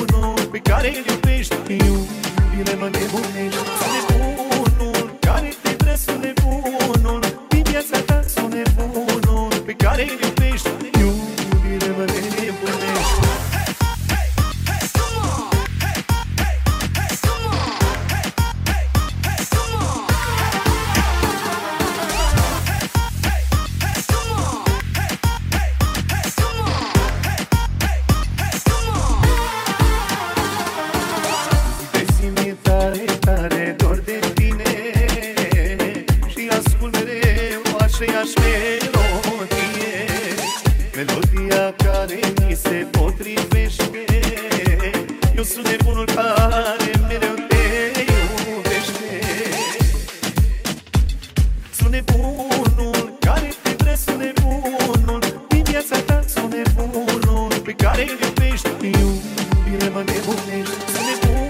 Unul pe care iubești Eu, bine mă nebunești melodie Melodia care mi se potrivește. Eu sunt nebunul care mereu te iubește. Sunt nebunul care te vrea, sunt nebunul Din viața ta sunt nebunul pe care îl iubești. Iubire mă nebunești, sunt nebunul